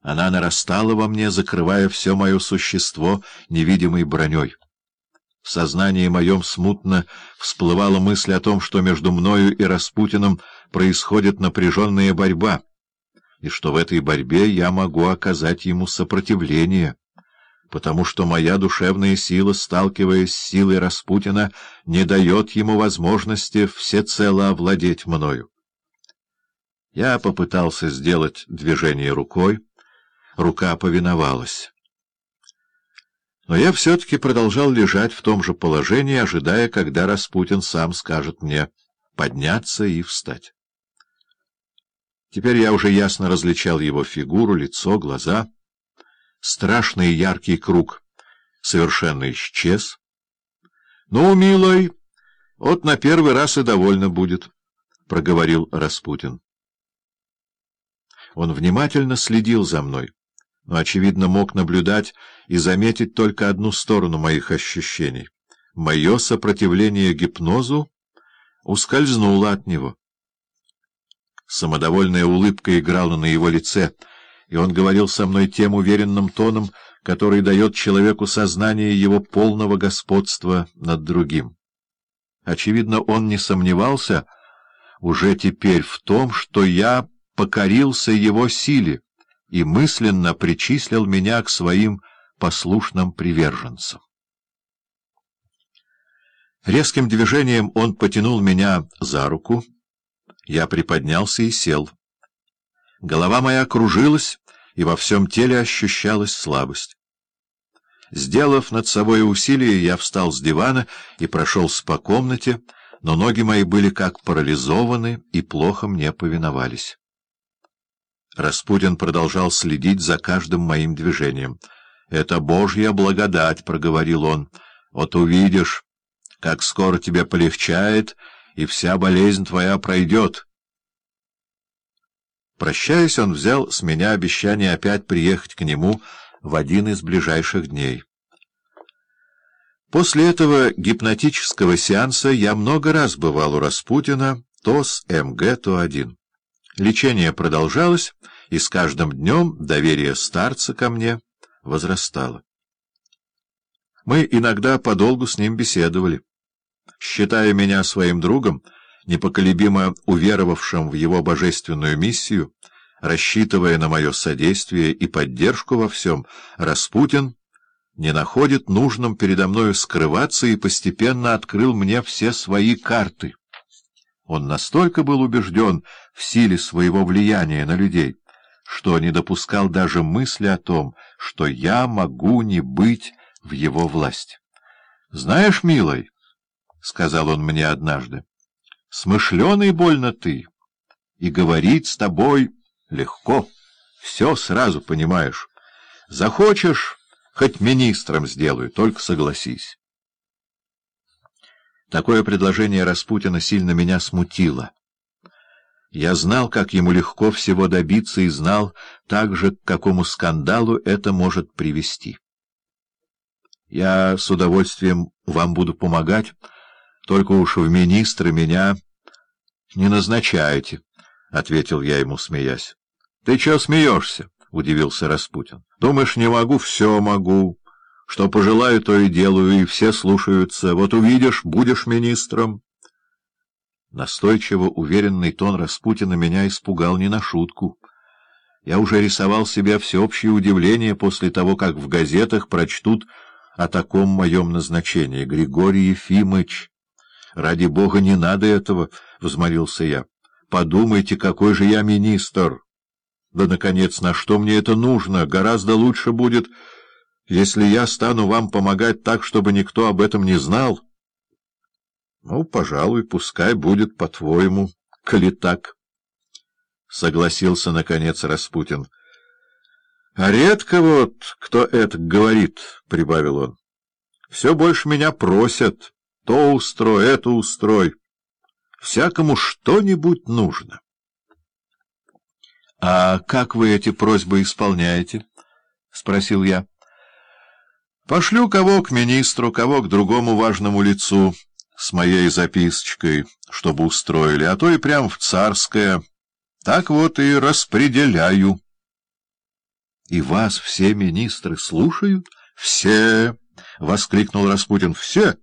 Она нарастала во мне, закрывая все мое существо невидимой броней. В сознании моем смутно всплывала мысль о том, что между мною и Распутиным происходит напряженная борьба, и что в этой борьбе я могу оказать ему сопротивление, потому что моя душевная сила, сталкиваясь с силой Распутина, не дает ему возможности всецело овладеть мною. Я попытался сделать движение рукой, рука повиновалась. Но я все-таки продолжал лежать в том же положении, ожидая, когда Распутин сам скажет мне подняться и встать. Теперь я уже ясно различал его фигуру, лицо, глаза. Страшный яркий круг совершенно исчез. — Ну, милой, вот на первый раз и довольно будет, — проговорил Распутин. Он внимательно следил за мной но, очевидно, мог наблюдать и заметить только одну сторону моих ощущений. Мое сопротивление гипнозу ускользнуло от него. Самодовольная улыбка играла на его лице, и он говорил со мной тем уверенным тоном, который дает человеку сознание его полного господства над другим. Очевидно, он не сомневался уже теперь в том, что я покорился его силе, и мысленно причислил меня к своим послушным приверженцам. Резким движением он потянул меня за руку. Я приподнялся и сел. Голова моя кружилась, и во всем теле ощущалась слабость. Сделав над собой усилие, я встал с дивана и прошелся по комнате, но ноги мои были как парализованы и плохо мне повиновались. Распутин продолжал следить за каждым моим движением. — Это Божья благодать, — проговорил он. — Вот увидишь, как скоро тебе полегчает, и вся болезнь твоя пройдет. Прощаясь, он взял с меня обещание опять приехать к нему в один из ближайших дней. После этого гипнотического сеанса я много раз бывал у Распутина, то с МГ, то один. Лечение продолжалось, и с каждым днем доверие старца ко мне возрастало. Мы иногда подолгу с ним беседовали. Считая меня своим другом, непоколебимо уверовавшим в его божественную миссию, рассчитывая на мое содействие и поддержку во всем, Распутин не находит нужным передо мною скрываться и постепенно открыл мне все свои карты. Он настолько был убежден в силе своего влияния на людей, что не допускал даже мысли о том, что я могу не быть в его власти. — Знаешь, милый, — сказал он мне однажды, — смышленый больно ты, и говорить с тобой легко, все сразу понимаешь. Захочешь, хоть министром сделаю, только согласись. Такое предложение Распутина сильно меня смутило. Я знал, как ему легко всего добиться, и знал также, к какому скандалу это может привести. Я с удовольствием вам буду помогать, только уж в министры меня не назначаете, — ответил я ему, смеясь. — Ты чего смеешься? — удивился Распутин. — Думаешь, не могу? Все могу. Что пожелаю, то и делаю, и все слушаются. Вот увидишь, будешь министром. Настойчиво уверенный тон Распутина меня испугал не на шутку. Я уже рисовал себе всеобщее удивление после того, как в газетах прочтут о таком моем назначении. Григорий Ефимыч, ради бога, не надо этого, — взмолился я. Подумайте, какой же я министр. Да, наконец, на что мне это нужно? Гораздо лучше будет если я стану вам помогать так, чтобы никто об этом не знал? — Ну, пожалуй, пускай будет по-твоему, коли так. — согласился, наконец, Распутин. — А редко вот кто это говорит, — прибавил он. — Все больше меня просят. То устрой, это устрой. Всякому что-нибудь нужно. — А как вы эти просьбы исполняете? — спросил я. Пошлю кого к министру, кого к другому важному лицу с моей записочкой, чтобы устроили, а то и прям в царское. Так вот и распределяю. И вас все министры слушают? — Все! — воскликнул Распутин. — Все!